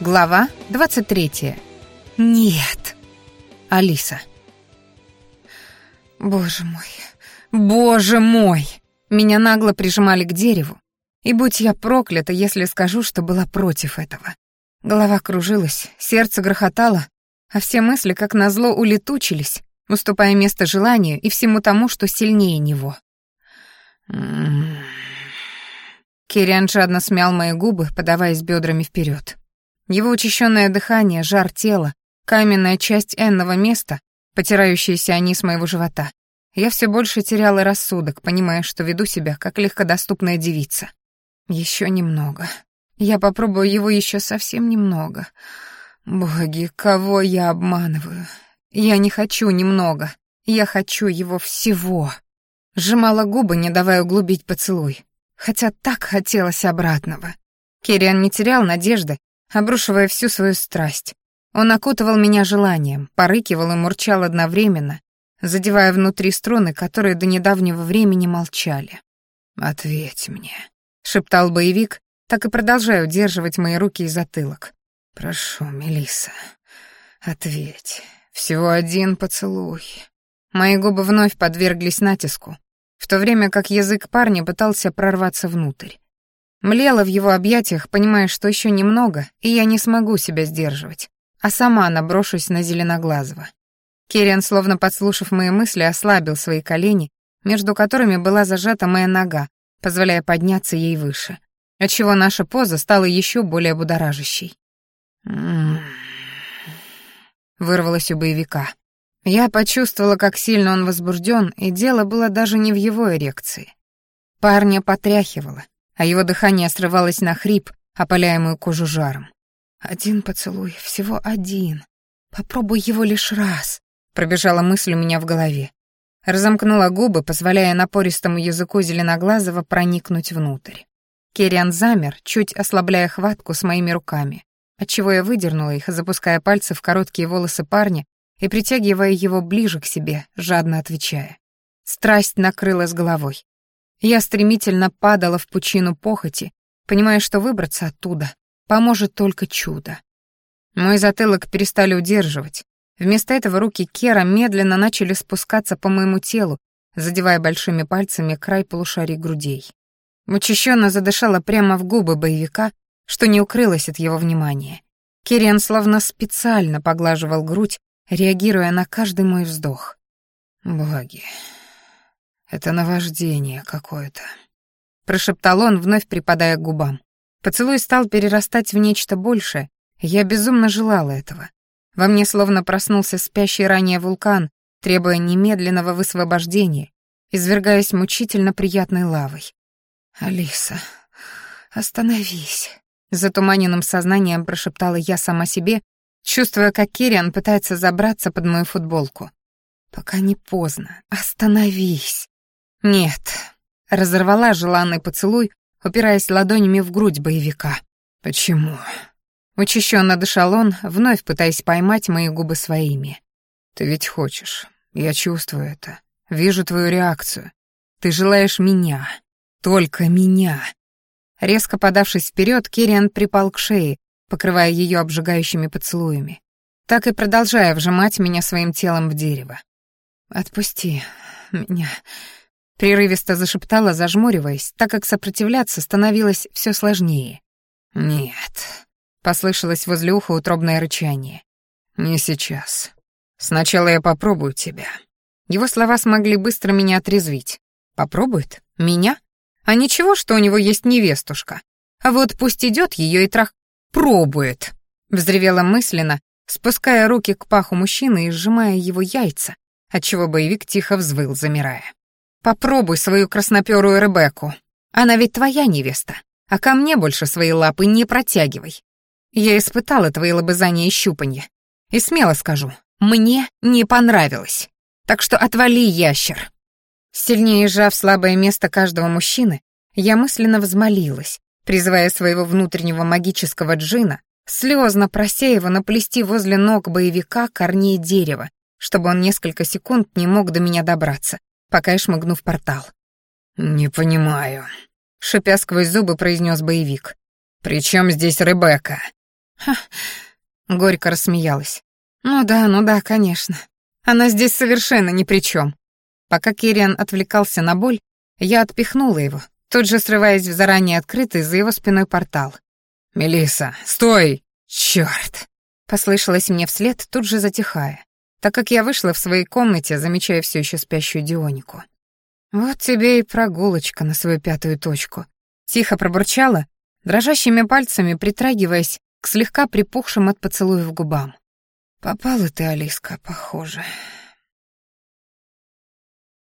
Глава 23. Нет. Алиса. Боже мой. Боже мой. Меня нагло прижимали к дереву, и будь я проклята, если скажу, что была против этого. Голова кружилась, сердце грохотало, а все мысли, как назло, улетучились, уступая место желанию и всему тому, что сильнее него. М-м. Кириан жадно смял мои губы, подаваясь бедрами вперед. Его учащенное дыхание, жар тела, каменная часть энного места, потирающиеся они с моего живота. Я все больше теряла рассудок, понимая, что веду себя как легкодоступная девица. Еще немного. Я попробую его еще совсем немного. Боги, кого я обманываю? Я не хочу немного. Я хочу его всего. Сжимала губы, не давая углубить поцелуй. Хотя так хотелось обратного. Кириан не терял надежды обрушивая всю свою страсть. Он окутывал меня желанием, порыкивал и мурчал одновременно, задевая внутри струны, которые до недавнего времени молчали. «Ответь мне», — шептал боевик, так и продолжая удерживать мои руки и затылок. «Прошу, Мелиса, ответь. Всего один поцелуй». Мои губы вновь подверглись натиску, в то время как язык парня пытался прорваться внутрь. Млела в его объятиях, понимая, что еще немного, и я не смогу себя сдерживать, а сама наброшусь на Зеленоглазого. Керриан, словно подслушав мои мысли, ослабил свои колени, между которыми была зажата моя нога, позволяя подняться ей выше, отчего наша поза стала еще более будоражащей. «М-м-м», вырвалось у боевика. Я почувствовала, как сильно он возбужден, и дело было даже не в его эрекции. Парня потряхивало, а его дыхание срывалось на хрип, опаляемую кожу жаром. «Один поцелуй, всего один. Попробуй его лишь раз», — пробежала мысль у меня в голове. Разомкнула губы, позволяя напористому языку зеленоглазого проникнуть внутрь. Керриан замер, чуть ослабляя хватку с моими руками, отчего я выдернула их, запуская пальцы в короткие волосы парня и притягивая его ближе к себе, жадно отвечая. Страсть накрыла с головой. Я стремительно падала в пучину похоти, понимая, что выбраться оттуда поможет только чудо. Мой затылок перестали удерживать. Вместо этого руки Кера медленно начали спускаться по моему телу, задевая большими пальцами край полушарий грудей. Учащенно задышала прямо в губы боевика, что не укрылось от его внимания. Кириан словно специально поглаживал грудь, реагируя на каждый мой вздох. «Благи, это наваждение какое-то. Прошептал он, вновь припадая к губам. Поцелуй стал перерастать в нечто большее, я безумно желала этого. Во мне словно проснулся спящий ранее вулкан, требуя немедленного высвобождения, извергаясь мучительно приятной лавой. «Алиса, остановись», — затуманенным сознанием прошептала я сама себе, чувствуя, как Кириан пытается забраться под мою футболку. «Пока не поздно. Остановись!» «Нет», — разорвала желанный поцелуй, упираясь ладонями в грудь боевика. «Почему?» Учащенно дышал он, вновь пытаясь поймать мои губы своими. «Ты ведь хочешь. Я чувствую это. Вижу твою реакцию. Ты желаешь меня. Только меня». Резко подавшись вперед, Кириан припал к шее, покрывая ее обжигающими поцелуями, так и продолжая вжимать меня своим телом в дерево. «Отпусти меня», Прерывисто зашептала, зажмуриваясь, так как сопротивляться становилось все сложнее. «Нет», — послышалось возле уха утробное рычание. «Не сейчас. Сначала я попробую тебя». Его слова смогли быстро меня отрезвить. «Попробует? Меня? А ничего, что у него есть невестушка. А вот пусть идет ее и трах... Пробует!» Взревела мысленно, спуская руки к паху мужчины и сжимая его яйца, отчего боевик тихо взвыл, замирая. Попробуй свою красноперую Ребекку. Она ведь твоя невеста, а ко мне больше свои лапы не протягивай. Я испытала твои лобызания и щупанье И смело скажу, мне не понравилось. Так что отвали, ящер. Сильнее сжав слабое место каждого мужчины, я мысленно взмолилась, призывая своего внутреннего магического джина слезно прося его наплести возле ног боевика корней дерева, чтобы он несколько секунд не мог до меня добраться пока и шмыгнув портал. «Не понимаю», — шипя сквозь зубы произнес боевик. «При чем здесь Ребекка?» Ха, горько рассмеялась. «Ну да, ну да, конечно. Она здесь совершенно ни при чем. Пока Кириан отвлекался на боль, я отпихнула его, тут же срываясь в заранее открытый за его спиной портал. Мелиса, стой! Черт! послышалось мне вслед, тут же затихая так как я вышла в своей комнате, замечая все еще спящую Дионику. «Вот тебе и прогулочка на свою пятую точку», — тихо пробурчала, дрожащими пальцами притрагиваясь к слегка припухшим от поцелуев губам. «Попала ты, Алиска, похоже».